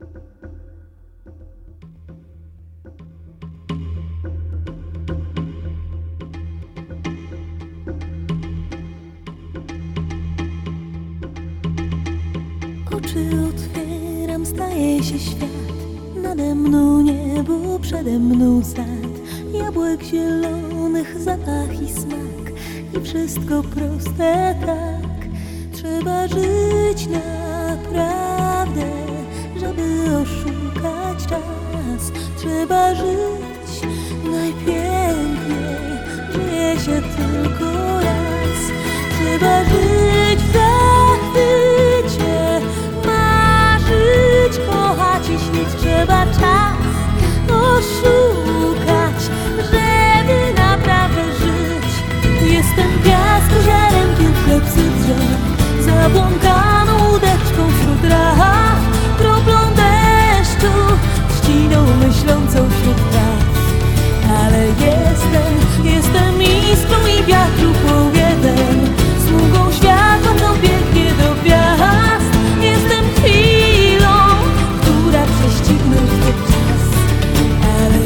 Oczy otwieram, staje się świat. Nade mną niebo, przede mną sad. Jabłek zielonych, zapach i smak. I wszystko proste tak Trzeba żyć naprawdę czas. Trzeba żyć najpiękniej. Żyje się tylko raz. Trzeba żyć w zachwycie. Marzyć, kochać i śnić. Trzeba czas oszukać Żeby naprawdę żyć. Jestem piaskoziarenkiem w klepsy drzew jestem, jestem iskrą i wiatru powietem Smugą światła, co biegnie do gwiazd. Jestem chwilą, która prześcignie ten czas. Ale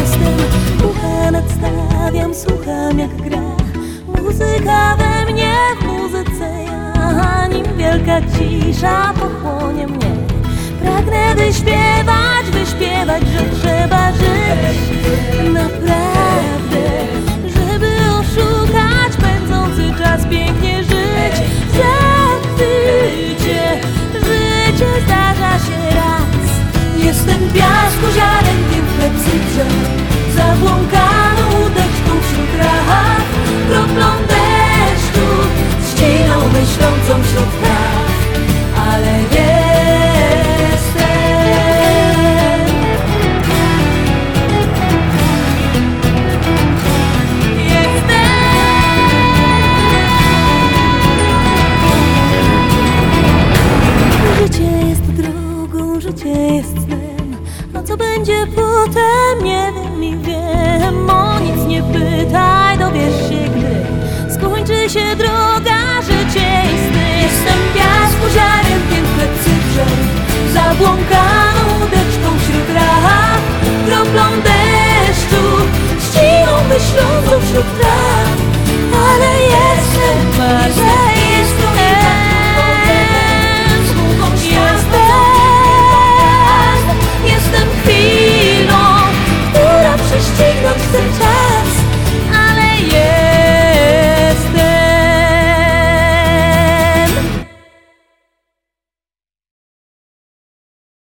jestem, ucha nadstawiam, słucham jak gra. Muzyka we mnie, w muzyce ja. Nim wielka cisza pochłonie mnie jest snem A co będzie potem, nie wiem i wiem. O nic nie pytaj, dowiesz się gdy Skończy się droga, 对。